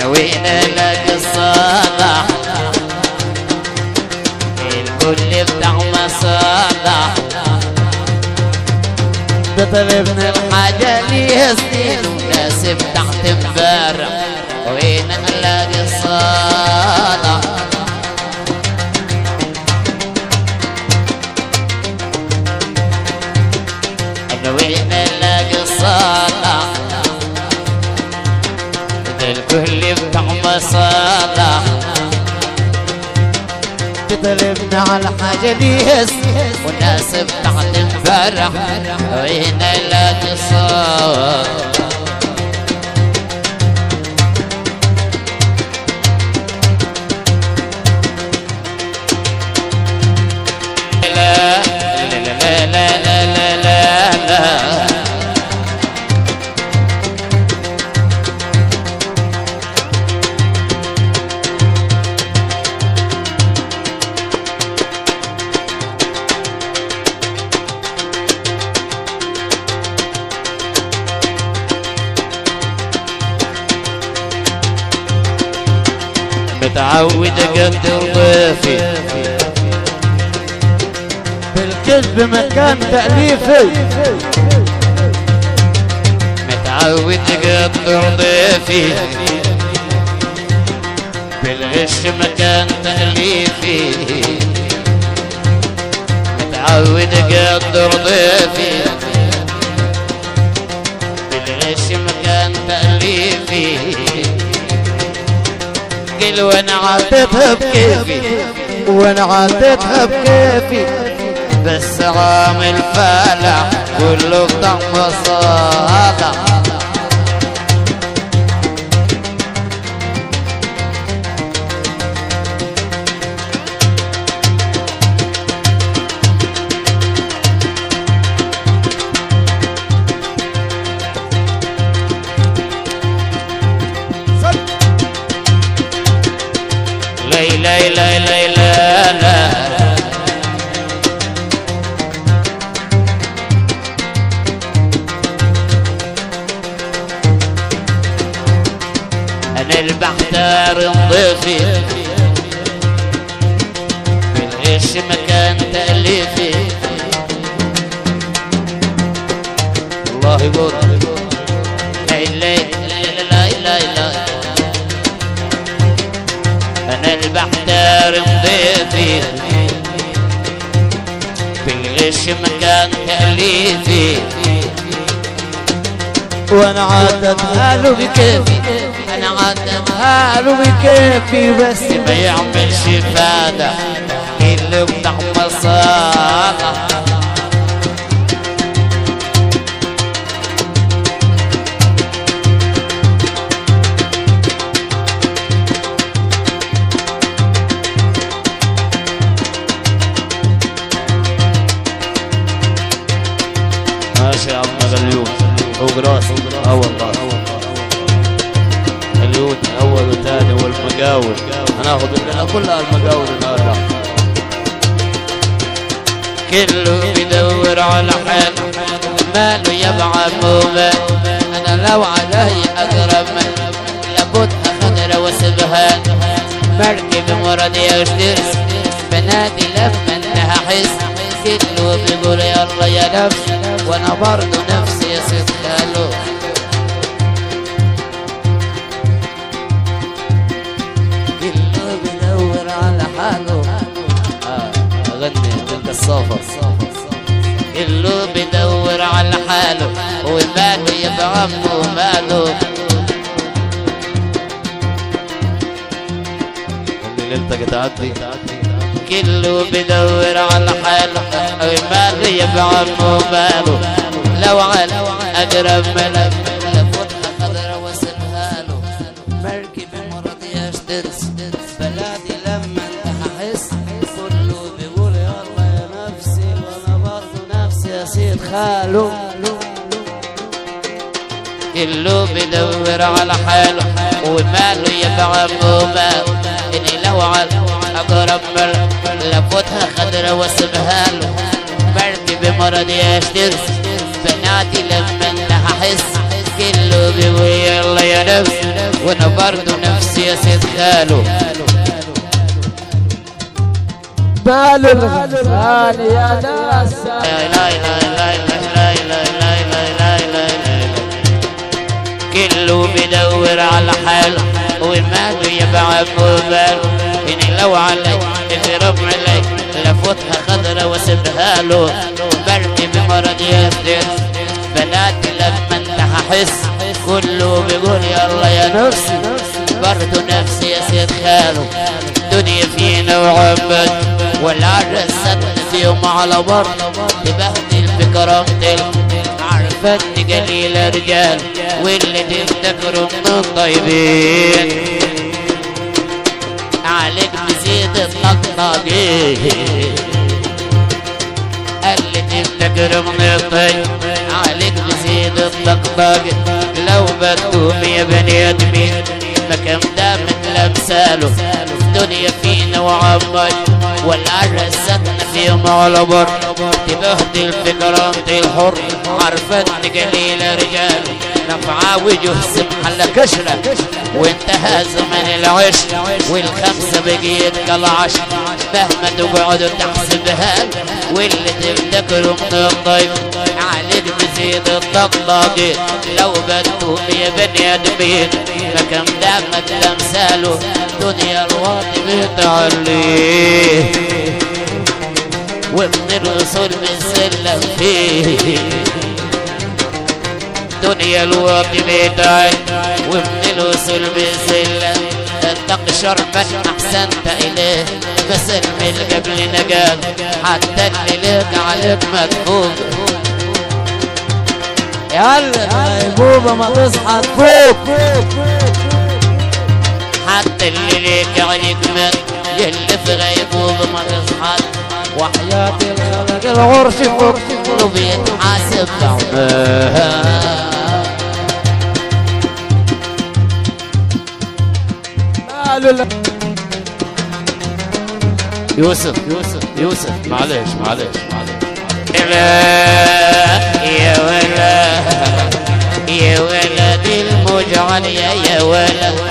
نوينا لك الصلاح الكل بتاع مصالح بطلبنا الحاجة ليها سنين وناسب تحت مبارع وين نلاقي الصالح وصالح تطلبنا على الحاجة بيس وناس بتعلم فرح وين لا تصالح متعود أقدر ضيفي. بالكذب مكان تأليفي. متعود أقدر ضيفي. بالغش مكان تأليفي. متعود أقدر ضيفي. بالغش مكان تأليفي. قل وأنا عاتبها بكيفي وأنا عديتها بكيفي بس عامل فالح كله بطعم صالح البحتار نضيفي بالغش مكان تأليفي؟ الله يقول. لا لا لا لا لا لا أنا البحتار نضيفي بالغش مكان تأليفي؟ وأنا عدتها له بكيفي. أنا عدم حاله بكيفي بس. ما يعملش فادة اللي بتاع مصالح. ماشي يا عم غليون هو جراس آه والله غليون أول وثاني والمقاول. هناخذ مننا كلها المقاول النهارده كله بيدور على حال ماله يبعى مومن أنا لو علي أقرب من لابد اخذر واسبها مركب مرض يشترس بنادي لما أنها احس كله بيقول يلا يا نفسي وأنا برضه نفسي هلو قلبه بينور على حاله. أغني ضد الصفر قلبه بيدور على حاله وماله يا عمه وماله ليلتك تعدي. كله بدور على حاله ماله يا عمه ماله. لو على كرملك لفرحة خضرة واسمها له مركب المرض يشترس بلادي لما تحس كله بيقول يلا يا نفسي وأنا برضه نفسي يا سيد خاله كله بيدور على حاله وماله يبقى عقوبة إني لو على أقرب ملك لفوتها خضرة واسمها له مركب المرض يشترس بنادي وأنا برضه نفسي يا سيد خاله بال الغزال يا ناس لا لا لا لا لا لا لا لا كله بيدور على حاله وماله يبقى بال إني لو علي اضرب علي لفوتها خضرة واسيبها له برد بمرض يسدس بناتي لما انت هحس برضو نفسي يا سيد خالو الدنيا فينا وعبت والعرس ستت يوم على برض تبهدل بكرامتك عرفت قليل رجال واللي تفتكروا من الطيبين عليك بزيد الطقطقين. اللي تفتكروا من الطيب عليك بزيد الطقطقين. لو بتقوم يا بني آدمين رساله الدنيا فينا وعمك ولا سنة في معلبر تبهد الفكرة الحر. عرفت قليل رجال نفعة وجه سبحة لكشرة وانتهى زمن العش والخمسة بقيت كالعش مهما تقعد تحسبها واللي تفتكروا من الضيف. علي بزيد الطقطقة لو بدهم يا بني آدمين فكم دامت امثاله دنيا الواطي بتعليه ومن الرسول بالسلم فيه. دنيا الواطي بتاعي ومن الوصول بالسلم تقشر من أحسنت إليه. بسلم اللي قبل نقال حتى اللي لك عليك مدفوق يلا غيبوبة ما تصحى تفوق حتى اللي ليك عليك مات يلي في غيبوبة ما تصحى وحياة الخلق العرش فوق كله بيتحاسب يوسف يوسف يوسف معلش معلش. يا ولا يا ولد المجعل يا ولد